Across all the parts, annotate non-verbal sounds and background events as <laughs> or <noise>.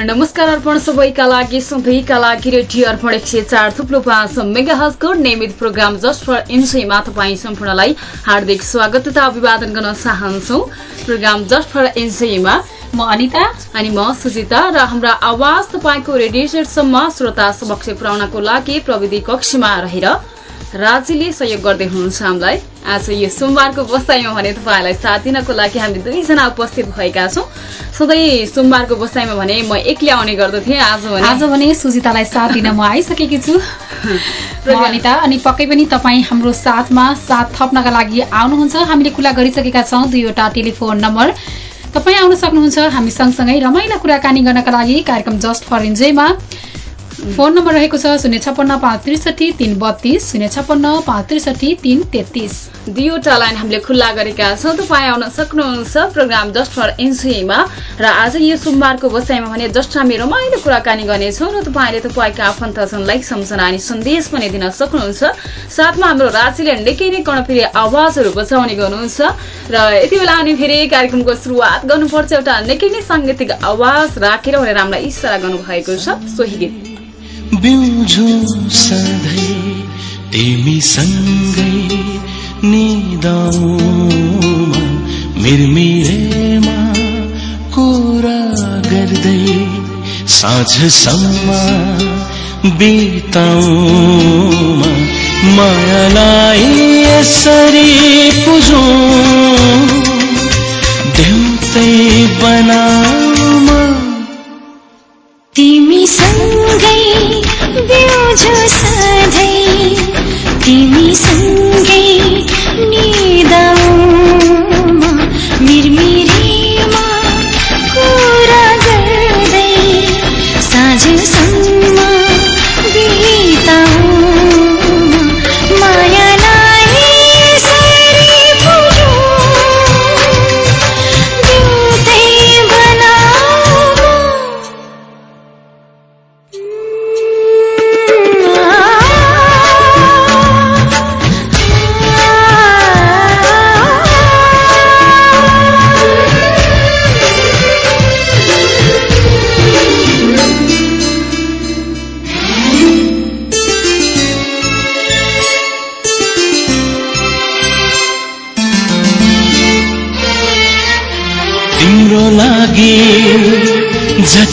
नमस्कार अर्पण सबैका लागि सधैँका लागि रेडियो अर्पण एक सय चार थुप्लो पाँच मेगा हजको नियमित प्रोग्राम जस्ट फर इन्सोमा तपाईँ सम्पूर्णलाई हार्दिक स्वागत तथा अभिवादन गर्न चाहन्छौ। प्रोग्राम जस्ट फर इन्सोमा म अनिता अनि म सुजिता र हाम्रा आवाज तपाईँको रेडिएसम्म श्रोता समक्ष पुर्याउनको लागि प्रविधि कक्षमा रहेर राज्यले सहयोग गर्दै हुनुहुन्छ हामीलाई। आज यो सोमबारको बसाइमा भने तपाईँहरूलाई साथ दिनको लागि हामी दुईजना उपस्थित भएका छौँ। सधैँ सोमबारको बसाइमा भने म एक्लै आउने गर्दथेँ। आज भने आज भने सुजितालाई साथ दिन म आइसकेकी छु। <laughs> अनिता अनि पक्कै पनि तपाईँ हाम्रो साथमा साथ थप्नका लागि आउनुहुन्छ। हामीले खुला गरिसकेका छौँ। दुईवटा टेलिफोन नम्बर। तपाईँ आउन सक्नुहुन्छ। हामी सँगसँगै रमाइलो कुराकानी गर्नका लागि कार्यक्रम जस्ट फर इन्जोयमा। फोन नम्बर रहेको छ शून्य छप्पन्न पाँच त्रिसठी तिन बत्तिस शून्य छप्पन्न पाँच त्रिसठी तिन तेत्तिस। दुईवटा लाइन हामीले खुल्ला गरेका छौँ। तपाईँ आउन सक्नुहुन्छ प्रोग्राम जस्ट फर एनसिएमा र आज यो सोमबारको बसाइमा भने जस्ट हामी रमाइलो कुराकानी गर्नेछौँ र तपाईँले तपाईँका आफन्तजनलाई सम्झना अनि सन्देश पनि दिन सक्नुहुन्छ। साथमा हाम्रो राज्यले निकै नै कर्णप्रिय आवाजहरू बचाउने गर्नुहुन्छ। र यति बेला अनि फेरि कार्यक्रमको सुरुवात गर्नुपर्छ। एउटा निकै नै साङ्गीतिक आवाज राखेर भनेर हामीलाई इसारा गर्नुभएको छ। सोही गीत। बिउझो सधैँ तिमीसँगै निदाउमा मिरमिरेमा कुरा गर्दै साँझसम्म बिताउमा मायालाई यसरी पुजौँ देउतै बनाउमा तिमीसँगै बिउझो सधैँ तिमीसँगै निदाउमा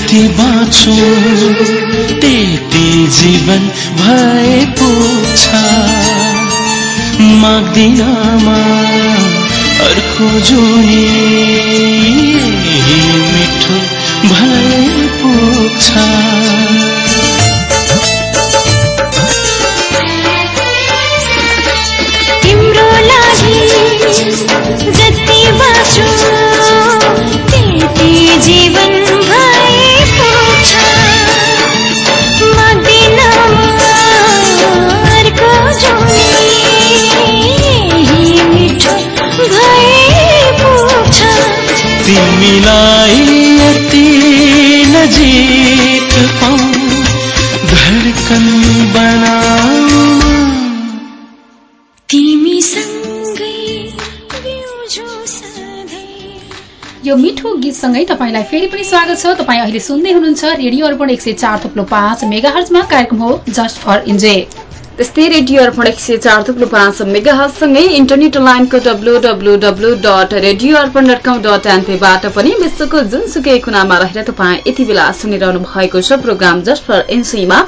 जति बाँचो त्यति जीवन भएको छ माग्दिनमा अर्को जुनी मिठो भएको छ तिमीलाई यति नजिक धडकन बनाऊ। बिउझो सधैँ यो मिठो गीतसँगै तपाईँलाई फेरि पनि स्वागत छ। तपाईँ अहिले सुन्दै हुनुहुन्छ रेडियो अर्पण एक सय चार थुप्लो पाँच मेगा हर्जमा कार्यक्रम हो जस्ट फर इन्जोय। त्यस्तै रेडियो अर्पण एक सय चार थुप्रो पाँच मेगासँगै इन्टरनेट लाइनको W dot radio Arpan dot com dot एनपीबाट पनि विश्वको जुनसुकै कुनामा रहेर तपाईँ यति बेला सुनिरहनु भएको छ प्रोग्राम जस्ट फर एनसीमा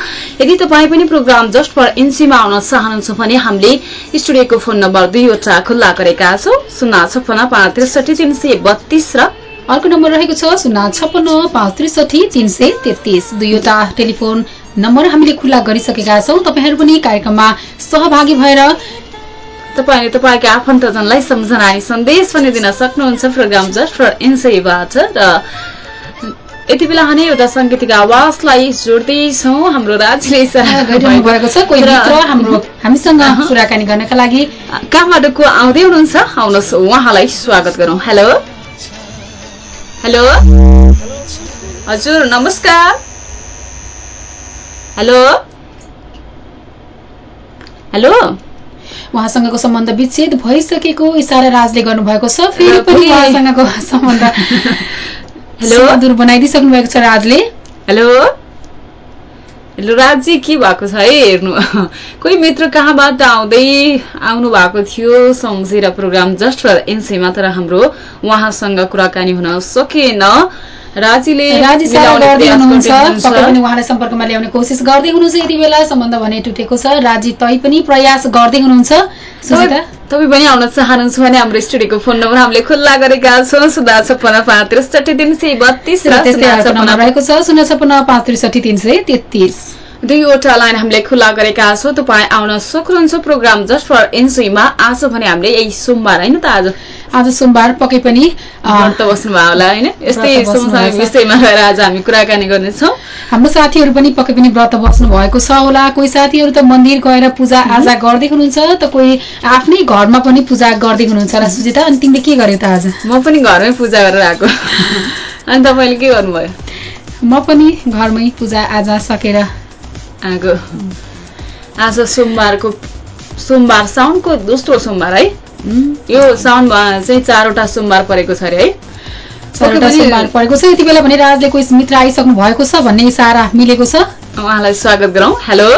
यदि तपाईँ पनि प्रोग्राम जस्ट फर एनसीमा आउन चाहनुहुन्छ भने हामीले स्टुडियोको फोन नम्बर दुईवटा खुल्ला गरेका छौँ शून्य छप्पन्न पाँच त्रिसठी तिन सय बत्तीस र अर्को नम्बर रहेको छ शून्य छप्पन्न पाँच त्रिसठी तिन सय तेत्तिस दुईवटा टेलिफोन नम्बर हामीले खुल्ला गरिसकेका छौँ। तपाईँहरू पनि कार्यक्रममा सहभागी भएर तपाईँले तपाईँका आफन्तजनलाई सम्झना सन्देश पनि दिन सक्नुहुन्छ प्रोग्राम जस्ट फर एनसीबाट र यति बेला हामी एउटा साङ्गीतिक आवाजलाई जोड्दैछौँ। हाम्रो राज्यले इसारा गरिरहनु भएको छ। कोही मित्र हाम्रो हामीसँग कुराकानी गर्नका लागि कहाँबाट को आउँदै हुनुहुन्छ। आउनुहोस् उहाँलाई स्वागत गरौँ। हेलो? हेलो? हजुर नमस्कार। हेलो? हेलो? उहाँसँगको सम्बन्ध विच्छेद भइसकेको इसारा राजले गर्नुभएको छ फेरि पनि उहाँसँगको सम्बन्ध <laughs> हेलो? सुमधुर बनाइदिइसक्नु भएको छ राजले। हेलो? हेलो राजी के भएको छ है हेर्नु? <laughs> कोही मित्र कहाँबाट आउँदै आउनु भएको थियो? सम्झेर प्रोग्राम जस्ट फर एनसीमा तर हाम्रो उहाँसँग कुराकानी हुन सकेन। राजीले राजी सारा गर्दै हुनुहुन्छ हुनुहुन्छ। पनि उहाँलाई सम्पर्कमा ल्याउने कोसिस गर्दै हुनुहुन्छ यति बेला। सम्बन्ध भने टुटेको छ। राजी तै पनि प्रयास गर्दै हुनुहुन्छ। तपाईँ तपाईँ पनि आउन चाहनुहुन्छ भने हाम्रो स्टुडियोको फोन नम्बर हामीले खुल्ला गरेका छौँ। सुधा छप्पन्न पाँच त्रिसठी तिन सय बत्तिस रहेको छ। शून्य छपन्न पाँच त्रिसठी तिन सय तेत्तिस। दुईवटा लाइन हामीले खुल्ला गरेका छौँ। तपाईँ आउन सक्नुहुन्छ। प्रोग्राम जस्ट फर एनसीमा। आज भने हामीले यही सोमबार होइन त आज? आज सोमबार पक्कै पनि होला होइन? यस्तै। विषयमा गएर आज हामी कुराकानी गर्नेछौँ। हाम्रो साथीहरू पनि पक्कै पनि व्रत बस्नु भएको छ होला। कोही साथीहरू त मन्दिर गएर पूजा आजा गर्दै हुनुहुन्छ त कोही आफ्नै घरमा पनि पूजा गर्दै हुनुहुन्छ होला। सुजिता अनि तिमीले के गर्यौ त आज? म पनि घरमै पूजा गरेर आएको। अनि तपाईँले के गर्नुभयो? म पनि घरमै पूजा आजा सकेर आएको आज सोमबारको सोमबार साउनको दोस्रो सोमबार है? यो साउनमा चाहिँ चारवटा सोमबार परेको छ अरे है? चारवटा सोमबार परेको छ। यति बेला भने राजले कोही मित्र आइसक्नु भएको छ भन्ने इसारा मिलेको छ? उहाँलाई स्वागत गरौँ। हेलो?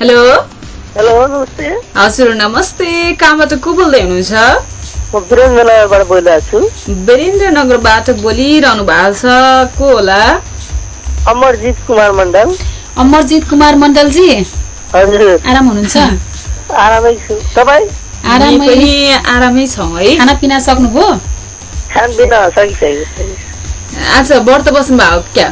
हेलो? हेलो नमस्ते। हजुर नमस्ते। कहाँबाट को बोल्दै हुनुहुन्छ? म वीरेन्द्रनगरबाट बोलिरहनु भएको छ। को होला? अमरजित कुमार मण्डल। अमरजित कुमार मण्डलजी? हजुर। आराम हुनुहुन्छ? आरामै छु। तपाईँ? हामी आरामै पनि आरामै छौँ है। खानापिना सक्नुभयो? खानपिन सकिसकेको आज व्रत बस्नु भएको क्या?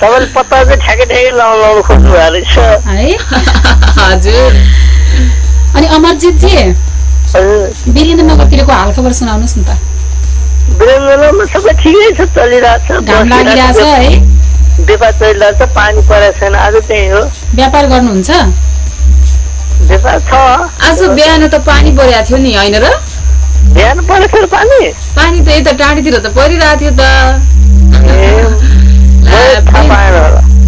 तपाईँले पत्ता चाहिँ ठ्याकै ठ्याकै लाउनु लाउनु खोज्नु भएको रहेछ। है? <laughs> हजुर। अनि अमरजितजी हालखबर सुनाउनुहोस् न त। वीरेन्द्रमा सबै ठिकै छ चलिरहेको छ घाम लागिरहेछ है? व्यापार चलिरहेको छ पानी परेको छैन आज त्यही हो। व्यापार गर्नुहुन्छ? आज बिहान त पानी परेको थियो नि होइन र? बिहान परेको छ पानी? पानी त यता टाढीतिर त परिरहेको थियो त। <laughs>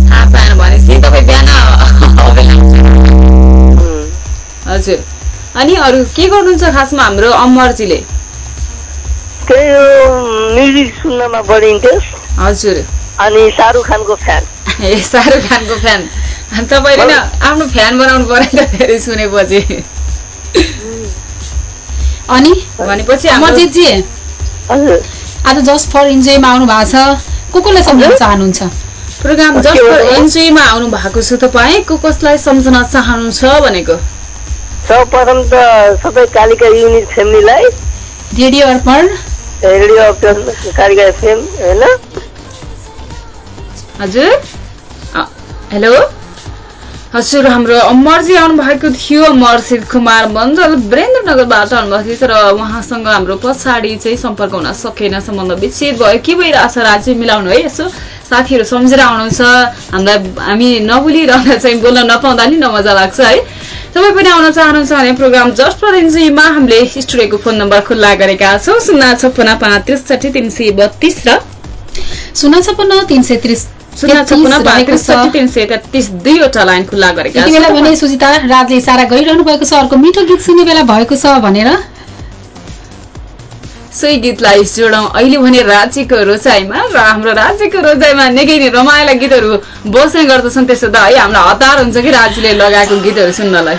थाहा पाएन भनेपछि तपाईँ बिहान हजुर। अनि अरू के गर्नुहुन्छ खासमा हाम्रो अमरजीले? त्यही हो म्युजिक सुन्नमा बढी इन्ट्रेस्ट हजुर। अनि शाहरुख खानको फ्यान। <laughs> ए शाहरुख खानको फ्यान। तपाईँले न आफ्नो फ्यान बनाउनु पऱ्यो त धेरै सुनेपछि। अनि? भनेपछि हजुर। आज जस्ट फर इन्जोयमा आउनु भएको छ। को कसलाई सम्झाउन चाहनुहुन्छ? प्रोग्राम जस्ट फर एनजिओमा आउनु भएको छ तपाईँ। को कसलाई सम्झन चाहनुहुन्छ भनेको? सर्वप्रथम त सबै कालिका युनिट फ्यामिलीलाई। रेडियो अर्पण। रेडियो अप्टन कालिका एफएम होइन? हजुर। अ, हेलो। हजुर हाम्रो अमरजी आउनु भएको थियो अमरसित कुमार मण्डल वीरेन्द्रनगरबाट आउनुभएको थियो तर उहाँसँग हाम्रो पछाडि चाहिँ सम्पर्क हुन सकेन सम्बन्ध विच्छेद भयो। के भइरहेछ राज्य मिलाउनु है यसो? साथीहरू सम्झेर आउनुहुन्छ। हामीलाई हामी नबोलिरहँदा चाहिँ बोल्न नपाउँदा नि नमजा लाग्छ है। तपाईँ पनि आउन चाहनुहुन्छ भने प्रोग्राम जस्ट फर एनजीमा हामीले स्टुडियोको फोन नम्बर खुल्ला गरेका छौँ। शून्य छप्पन्न पाँच त्रिसठी तिन सय बत्तिस र शून्य छपन्न तिन सय त्रिस शून्य छप्पन्न पाँच रहेको छ त्रिसठी तिन सय तेत्तिस दुईवटा लाइन खुल्ला गरेका यति बेला छौँ। भने सुजिता राजले इसारा गरिरहनु भएको छ अर्को मिठो गीत सुन्ने बेला भएको छ भनेर। सोही गीतलाई जोडौँ अहिले भने राज्यको रोचाइमा र हाम्रो राज्यको रोचाइमा निकै नै रमाइला गीतहरू बस्ने गर्दछन् त्यसो त है हामीलाई हतार हुन्छ कि राज्यले लगाएको गीतहरू सुन्नलाई।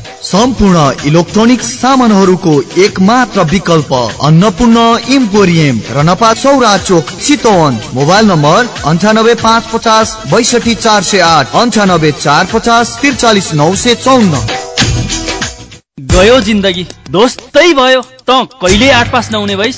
सम्पूर्ण इलेक्ट्रोनिक सामानहरूको एक मात्र विकल्प अन्नपूर्ण इम्पोरियम रनपा चौरा चोक चितवन। मोबाइल नम्बर अन्ठानब्बे पाँच पचास बैसठी चार सय आठ अन्ठानब्बे चार पचास त्रिचालिस नौ सय चौन्न। गयो जिन्दगी। दोस्तै भयो। त कहिले आठ पास नहुने भइस?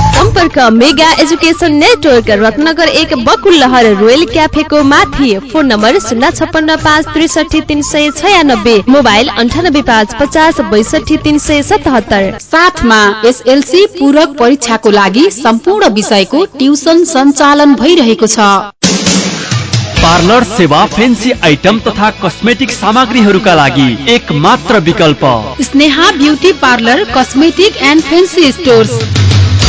सम्पर्क मेगा एजुकेसन नेटवर्क रत्नगर एक बकुलहर रोयल क्याफेको माथि। फोन नम्बर शून्य छप्पन्न पाँच त्रिसठी तिन सय छयानब्बे। मोबाइल अन्ठानब्बे पाँच पचास बैसठी तिन सय सतहत्तर। साथमा एसएलसी पूरक परीक्षाको लागि सम्पूर्ण विषयको ट्युसन सञ्चालन भइरहेको छ। पार्लर सेवा फेन्सी आइटम तथा कस्मेटिक सामग्रीहरूका लागि एक मात्र विकल्प। Sneha beauty parlour cosmetic and fancy stores.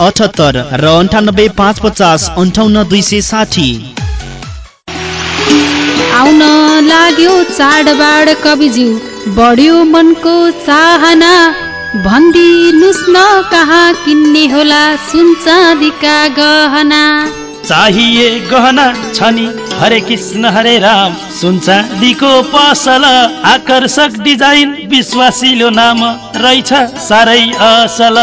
अठहत्तर र अन्ठानब्बे पाँच पचास अन्ठाउन्न दुई सय साठी। आउन लाग्यो चाडबाड कविज्यू बढ्यो मनको चाहना। भनिदिनुहोस् न कहाँ किन्ने होला सुन चाँदीका गहना। चाहिए गहना छ नि हरे कृष्ण हरे राम। सुन चाँदीको पसल आकर्षक डिजाइन विश्वासिलो नाम रहेछ साह्रै असल।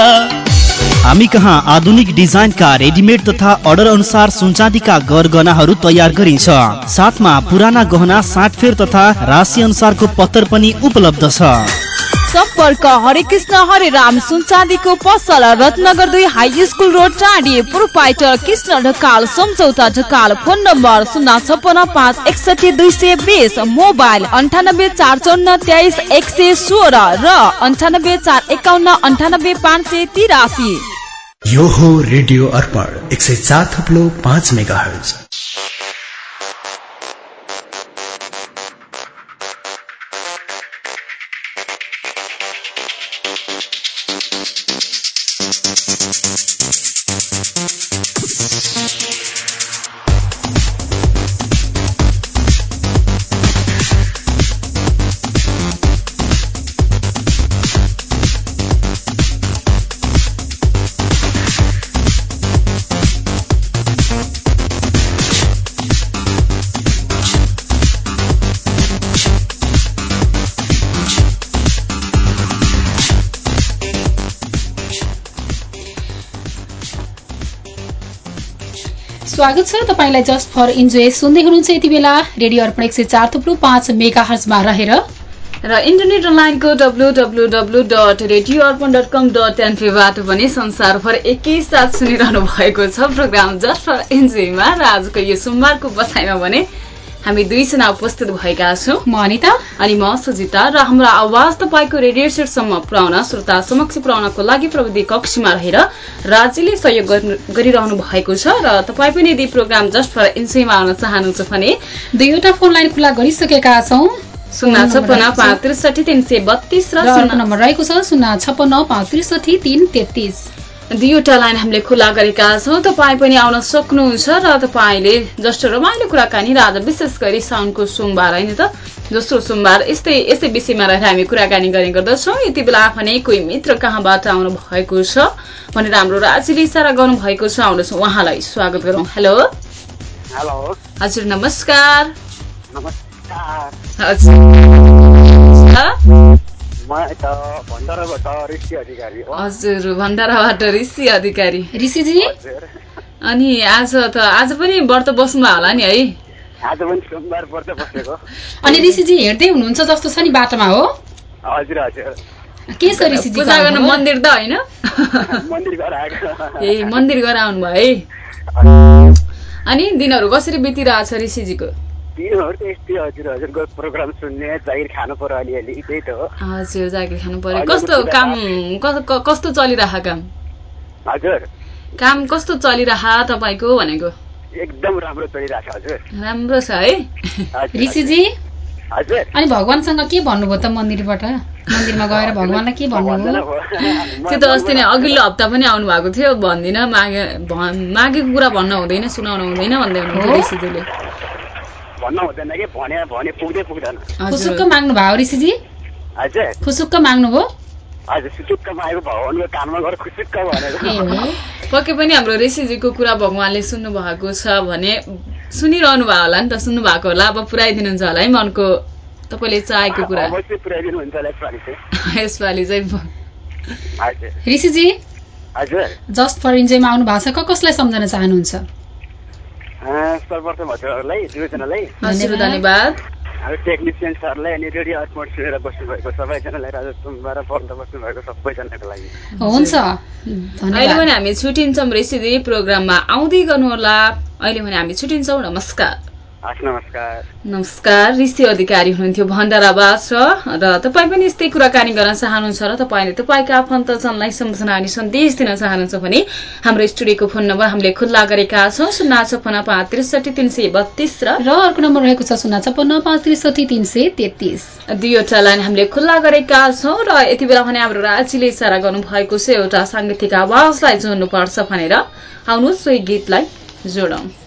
हामी कहाँ आधुनिक डिजाइनका रेडिमेड तथा अर्डर अनुसार सुनचाँदीका गरगहनाहरू तयार गरिन्छ। साथमा पुराना गहना साटफेर तथा राशि अनुसारको पत्तर पनि उपलब्ध छ। सम्पर्क हरे कृष्ण हरे राम सुनचाँदीको पसल रत्नगर दुई हाई स्कुल रोड टाढी प्रोपाइटर कृष्ण ढकाल सम्झौता ढकाल फोन नम्बर शून्य छपन्न पाँच एकसठी दुई सय बिस मोबाइल अन्ठानब्बे चार चौन्न तेइस एक सय सोह्र र अन्ठानब्बे चार एकाउन्न अन्ठानब्बे पाँच सय तिरासी। यो हो रेडियो अर्पण एक सय चार थप्लो पाँच मेगा हर्ज स्वागत छ तपाईँलाई जस्ट फर इन्जोय। सुन्दै हुनुहुन्छ यति बेला रेडियो अर्पण एक सय चार थुप्रो पाँच मेगा हर्जमा रहेर। र इन्टरनेट अनलाइनको W W W dot radio Arpan dot com dot एनपीबाट पनि संसारभर एकैसाथ सुनिरहनु भएको छ प्रोग्राम जस्ट फर एन्जोयमा र आजको यो सोमबारको बसाइमा भने हामी दुईजना उपस्थित भएका छौँ। म अनिता। अनि म सुजिता र हाम्रो आवाज तपाईँको रेडियो सेटसम्म पुर्याउन श्रोता समक्ष पुर्याउनको लागि प्रविधि कक्षमा रहेर राज्यले सहयोग गरिरहनु भएको छ र तपाईँ पनि यदि प्रोग्राम जस्ट फर एन्जोयमा आउन चाहनुहुन्छ भने दुईवटा फोन लाइन खुला गरिसकेका छौँ। शून्य छप्पन्न पाँच त्रिसठी तिन सय बत्तीस र नम्बर रहेको छ शून्य छप्पन्न पाँच त्रिसठी तिन तेत्तिस। दुईवटा लाइन हामीले खुला गरेका छौँ। तपाईँ पनि आउन सक्नुहुन्छ र तपाईँले जस्तो रमाइलो कुराकानी र आज विशेष गरी साउनको सोमबार होइन त? दोस्रो सोमबार यस्तै यस्तै विषयमा रहेर हामी कुराकानी गर्ने गर्दछौँ। यति बेला भने कोही मित्र कहाँबाट आउनु भएको छ भनेर हाम्रो राज्यले इसारा गर्नु भएको छ। आउनुहोस् उहाँलाई स्वागत गरौँ। हेलो। हेलो। हजुर नमस्कार। नमस्कार। हजुर भण्डाराबाट ऋषि अधिकारी हो। हजुर भण्डाराबाट ऋषि अधिकारी। ऋषिजी? अनि आज त आज पनि व्रत बस्नुभयो होला नि है? आज पनि सोमबार पर्छ बसेको। अनि ऋषिजी हेर्दै हुनुहुन्छ जस्तो छ नि बाटोमा हो? हजुर हजुर। के छ ऋषिजी पूजा गर्न मन्दिर त होइन? मन्दिर गएर आएको। ए मन्दिर गएर आउनुभयो है? अनि दिनहरू कसरी बितिरहेछ ऋषिजीको? दिनहरू यस्तै हजुर हजुरको प्रोग्राम सुन्ने जागिर खानु पर्यो अलिअलि त्यही त हो। हजुर जागिर खानु पर्यो। कस्तो काम कस्तो चलिरह काम? हजुर। काम कस्तो चलिरह तपाईँको भनेको? एकदम राम्रो चलिरहेको छ हजुर। राम्रो छ है। हजुर, ऋषिजी? हजुर। अनि भगवान्सँग के भन्नुभयो त मन्दिरबाट? मन्दिरमा गएर भगवान्लाई के भन्नुभयो? त्यो त अस्ति नै अघिल्लो हप्ता पनि आउनु भएको थियो। भन्दिनँ मागे मागेको कुरा भन्न हुँदैन सुनाउनु हुँदैन भन्दै हुनुहुन्थ्यो? ऋषिजीले। भन्न हुँदैन कि? भने भने पुग्दै पुग्दैन। खुसुक्क माग्नु भयो ऋषिजी हजुर। खुसुक्क माग्नुभयो? हजुर सुटुक्क मागेको भगवान्को कानमा गएर खुसुक्क भनेको पक्कै पनि हाम्रो ऋषिजीको कुरा भगवान्ले सुन्नु भएको छ भने सुनिरहनु भयो होला नि त सुन्नु भएको होला। अब पुऱ्याइदिनुहुन्छ होला है मनको तपाईँले चाहेको कुरा। यसपालि चाहिँ। <laughs> यसपालि चाहिँ हजुर। ऋषिजी? हजुर। जस्ट फर इन्जोयमा आउनु भएको छ। क कसलाई सम्झन चाहनुहुन्छ? सर्वप्रथम हजुरहरूलाई दुवैजनालाई। धन्यवाद हाम्रो टेक्निसियन सरलाई अनि रेडियो अर्पण सुनेर बस्नुभएको सबैजनालाई राजस्थानबाट पढ्दा बस्नुभएको सबैजनाको लागि। हुन्छ। अहिले भने हामी छुट्टिन्छौँ ऋषिजी प्रोग्राममा। आउँदै गर्नुहोला। अहिले भने हामी छुट्टिन्छौँ नमस्कार। नमस्कार। नमस्कार ऋषि अधिकारी हुनुहुन्थ्यो भण्डाराबाट र तपाईँ पनि यस्तै कुराकानी गर्न चाहनुहुन्छ र तपाईँले तपाईँका आफन्तजनलाई सम्झना अनि सन्देश दिन चाहनुहुन्छ भने हाम्रो स्टुडियोको फोन नम्बर हामीले खुल्ला गरेका छौँ शून्य छपन्न पाँच त्रिसठी तिन सय बत्तीस र र अर्को नम्बर रहेको छ शून्य छपन्न पाँच त्रिसठी तिन सय तेत्तिस। दुईवटा लाइन हामीले खुल्ला गरेका छौँ र यति बेला भने हाम्रो राज्यले इसारा गर्नुभएको छ एउटा साङ्गीतिक आवाजलाई जोड्नुपर्छ भनेर आउनुहोस् सोही गीतलाई जोडौँ।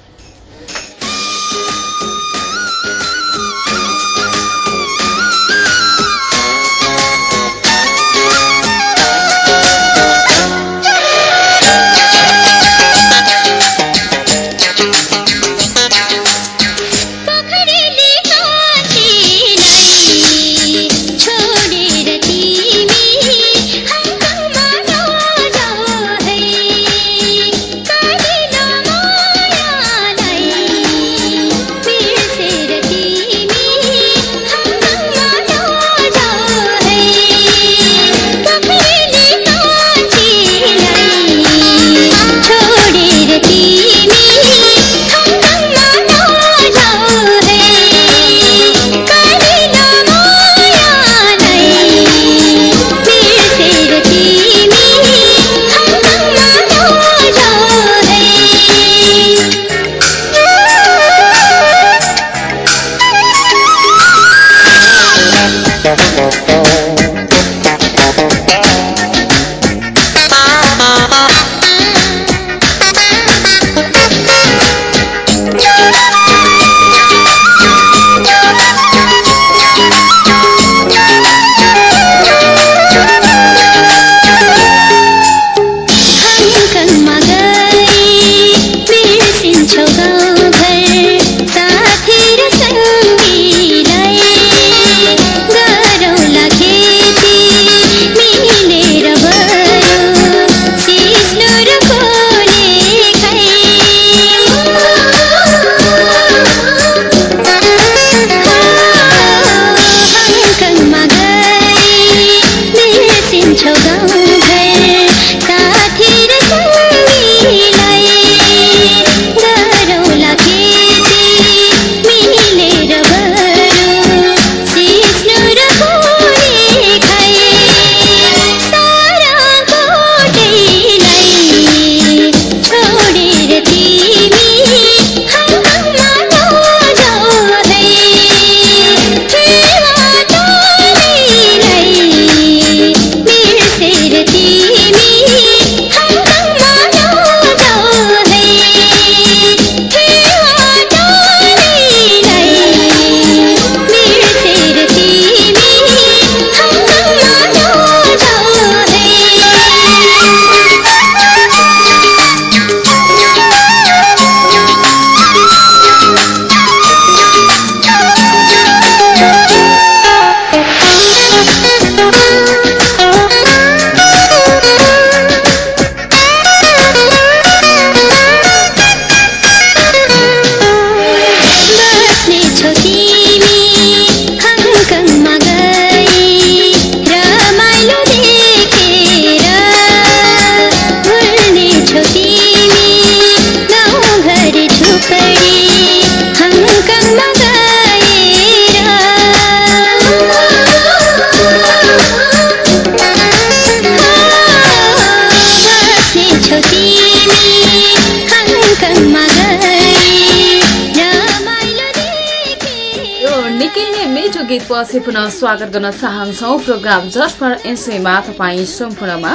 पुनः स्वागत गर्न चाहन्छौ प्रोग्राम जस्ट फर एनसीमा तपाईँ सम्पूर्णमा।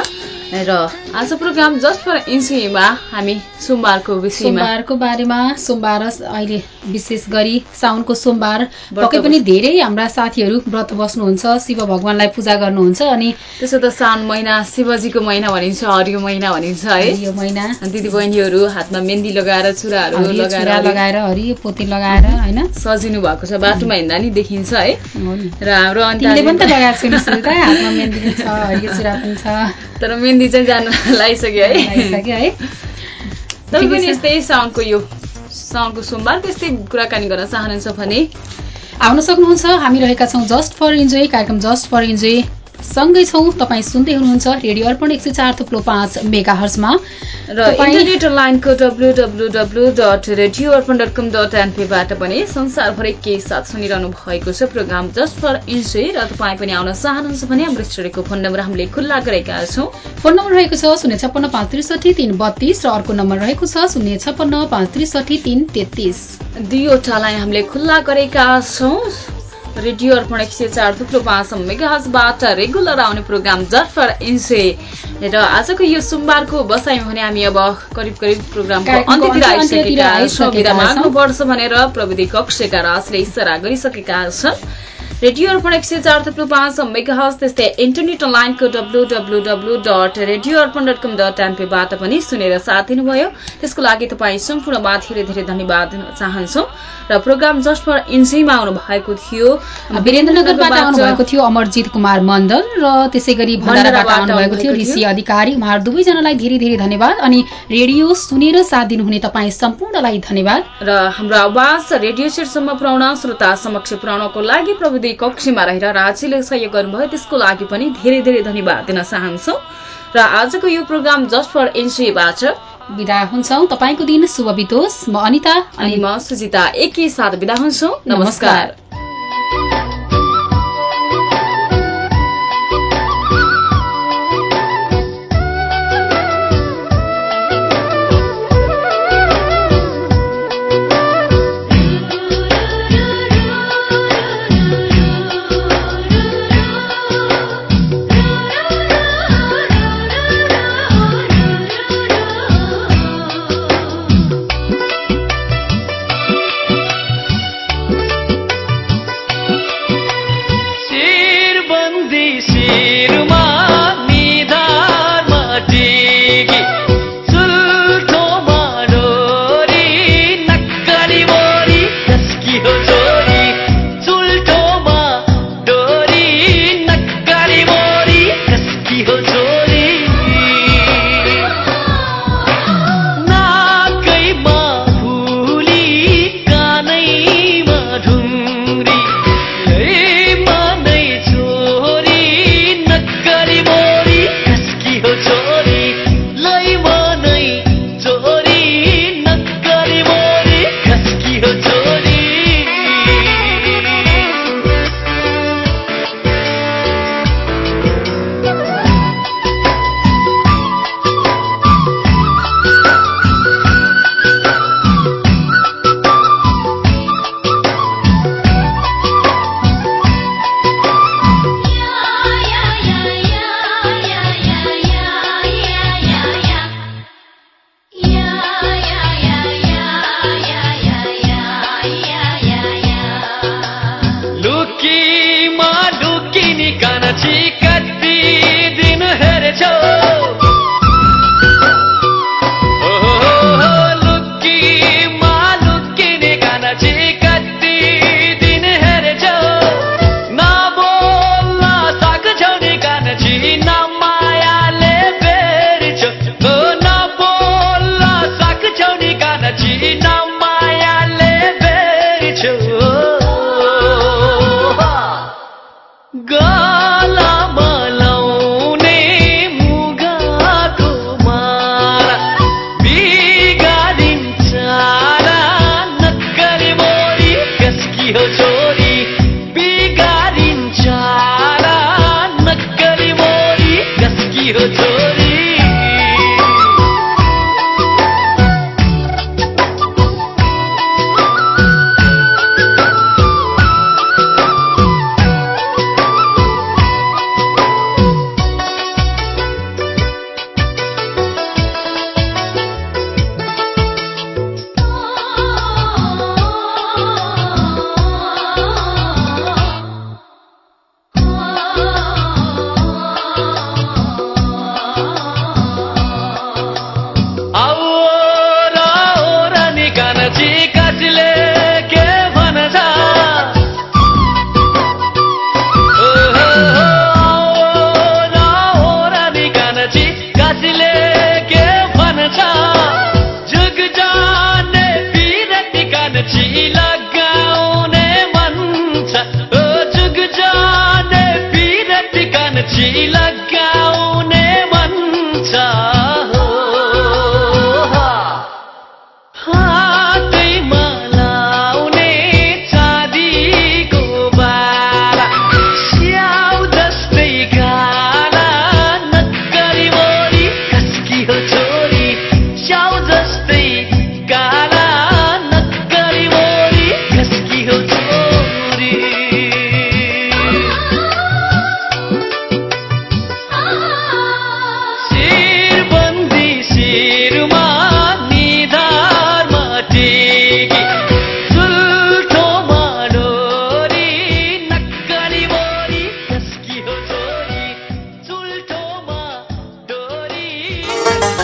र आज प्रोग्राम जस्ट फर एनसीमा हामी सोमबारको विषयमा सोमबारको बारेमा सोमबार अहिले विशेष गरी साउनको सोमबार पक्कै पनि धेरै हाम्रा साथीहरू व्रत बस्नुहुन्छ शिव भगवानलाई पूजा गर्नुहुन्छ अनि त्यसो त साउन महिना शिवजीको महिना भनिन्छ हरियो महिना भनिन्छ है। यो महिना। दिदी बहिनीहरू हातमा मेहन्दी लगाएर चुराहरू लगाएर लगाएर हरियो पोते लगाएर होइन? सजिनु भएको छ बाटोमा हिँड्दा नि देखिन्छ है। र हाम्रो तर मेहन्दी चाहिँ जानु लगाइसक्यो है। है। ठिकै पनि। यस्तै साउनको यो साउनको सोमबारको यस्तै कुराकानी गर्न चाहनुहुन्छ भने आउन सक्नुहुन्छ। हामी रहेका छौँ जस्ट फर इन्जोय कार्यक्रम जस्ट फर इन्जोय। सँगै छौँ तपाईँ सुन्दै हुनुहुन्छ रेडियो अर्पण एक सय चार थुप्रो पाँच मेगा हर्समा र इन्टरनेट लाइनको W W W dot radio Arpan dot com dot एनपीबाट पनि संसारभरि के साथ सुनिरहनु भएको छ प्रोग्राम जस्ट फर इन्जोय र तपाईँ पनि आउन चाहनुहुन्छ भने हाम्रो स्टुडियोको फोन नम्बर हामीले खुल्ला गरेका छौँ। फोन नम्बर रहेको छ शून्य छप्पन्न पाँच त्रिसठी तिन बत्तिस र अर्को नम्बर रहेको छ शून्य छप्पन्न पाँच त्रिसठी तिन तेत्तिस। दुईवटालाई हामीले खुल्ला गरेका छौँ। रेडियो अर्पण एक सय चार थुप्रो पाँच मेगाहजबाट रेगुलर आउने प्रोग्राम जट फर इन्से। र आजको यो सोमबारको बसाइमा भने हामी अब करिब करिब प्रोग्रामको अन्त्यतिर अन्त्य- अन्त्यतिर आइसकेका छौँ। आइसकेका विदा माग्नु छौँ। पर्छ भनेर प्रविधि कक्षका राजले इसारा गरिसकेका छन्। रेडियो अर्पण एक सय चार थुप्रो पाँच मेगाहज त्यस्तै इन्टरनेट लाइनको W W W dot radio Arpan dot com dot एनपीबाट पनि सुनेर साथ दिनुभयो त्यसको लागि तपाईँ सम्पूर्णमा धेरै धेरै धन्यवाद दिन चाहन्छौँ। र प्रोग्राम जस्ट फर इन्सीमा आउनु भएको थियो वीरेन्द्रनगरबाट आउनुभएको थियो अमरजित कुमार मण्डल र त्यसै गरी भण्डाराबाट आउनुभएको थियो ऋषि। अधिकारी उहाँहरू दुवैजनालाई धेरै धेरै धन्यवाद। अनि रेडियो सुनेर साथ दिनुहुने तपाईँ सम्पूर्णलाई धन्यवाद। र हाम्रो आवाज रेडियो सेटसम्म पुर्याउन श्रोता समक्ष पुर्याउनको लागि प्रविधि कक्षमा रहेर राज्यले सहयोग गर्नुभयो त्यसको लागि पनि धेरै धेरै धन्यवाद दिन चाहन्छौँ। र आजको यो प्रोग्राम जस्ट फर एनसीबाट विदा हुन्छौ। तपाईँको दिन शुभ बितोस्। म अनिता अनि म सुजिता एकैसाथ विदा हुन्छौँ। नमस्कार।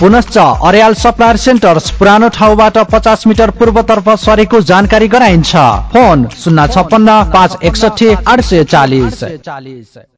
पुनश्च अर्याल सप्लायर सेन्टर्स पुरानो ठाउँबाट पचास मिटर पूर्वतर्फ सरेको जानकारी गराइन्छ। फोन शून्य छप्पन्न पाँच एकसठी आठ सय चालिस।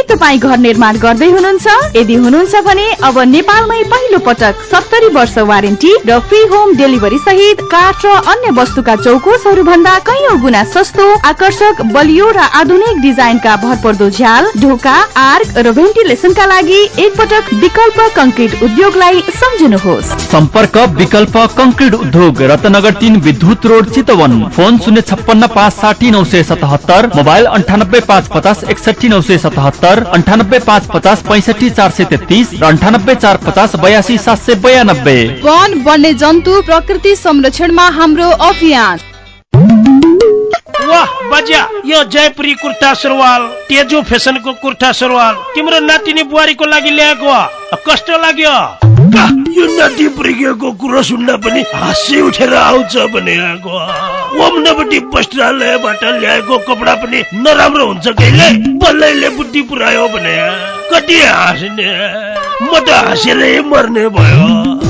के तपाईँ घर निर्माण गर्दै हुनुहुन्छ? यदि हुनुहुन्छ भने अब नेपालमै पहिलो पटक सत्तरी वर्ष वारेन्टी र फ्री होम डेलिभरी सहित काठ र अन्य वस्तुका चौकोसहरू भन्दा कैयौँ गुणा सस्तो आकर्षक बलियो र आधुनिक डिजाइनका भरपर्दो झ्याल ढोका आर्क र भेन्टिलेसनका लागि एकपटक विकल्प कंक्रिट उद्योगलाई सम्झिनुहोस्। सम्पर्क विकल्प कंक्रिट उद्योग रत्नगर तीन विद्युत रोड चितवन। फोन शून्य छप्पन्न पाँच साठी नौ सय सतहत्तर मोबाइल अन्ठानब्बे पाँच पचास एकसठी नौ सय सतहत्तर। अन्ठानब्बे पाँच पचास पैँसठी चार सय तेत्तिस र अन्ठानब्बे चार पचास बयासी सात सय बयानब्बे। वन वन्य जन्तु प्रकृति संरक्षणमा हाम्रो अभियान। वाह बजा यो जयपुरी कुर्ता सुरुवाल तेजो फेसनको कुर्ता सुरुवाल तिम्रो नातिनी बुहारीको लागि ल्याएको। कस्तो लाग्यो। यो नाति पुर्किएको कुरो सुन्दा पनि हाँसी उठेर आउँछ भने आएको ओम नबटी वस्त्रालयबाट ल्याएको कपडा पनि नराम्रो हुन्छ कहिले? बल्लैले बुद्धि पुऱ्यायो भने। कति हाँस्ने? म त हाँसेरै मर्ने भयो।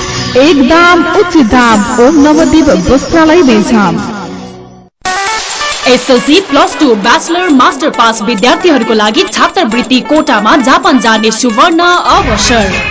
एकदम उचित दाम Om Navdeep Vastralaya बेलछाम SLC plus two bachelor master pass विद्यार्थीहरूको लागि छात्रवृत्ति कोटामा जापान जाने सुवर्ण अवसर।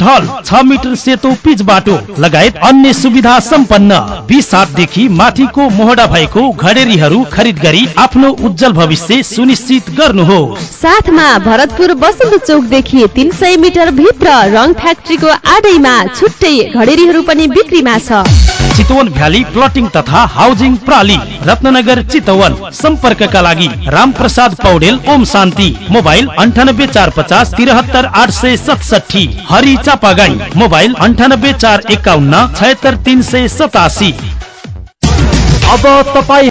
ढल छ मिटर सेतो पिच बाटो लगायत अन्य सुविधा सम्पन्न। बिस हातदेखि माथिको मोहडा भएको घडेरीहरू खरिद गरी आफ्नो उज्जवल भविष्य सुनिश्चित गर्नुहोस्। साथमा भरतपुर बसन्त चौकदेखि तिन सय मिटर भित्र रङ फ्याक्ट्रीको आडैमा छुट्टै घडेरीहरू पनि बिक्रीमा छ। चितवन भ्याली प्लटिङ तथा हाउसिङ प्रणाली रत्नगर चितवन। सम्पर्कका लागि राम प्रसाद पौडेल ओम शान्ति। मोबाइल अन्ठानब्बे चार पचास तिरहत्तर आठ सय सतसठी हरि चापागाई मोबाइल अन्ठानब्बे चार एकाउन्न छयत्तर तिन सय सतासी। अब तपाईँ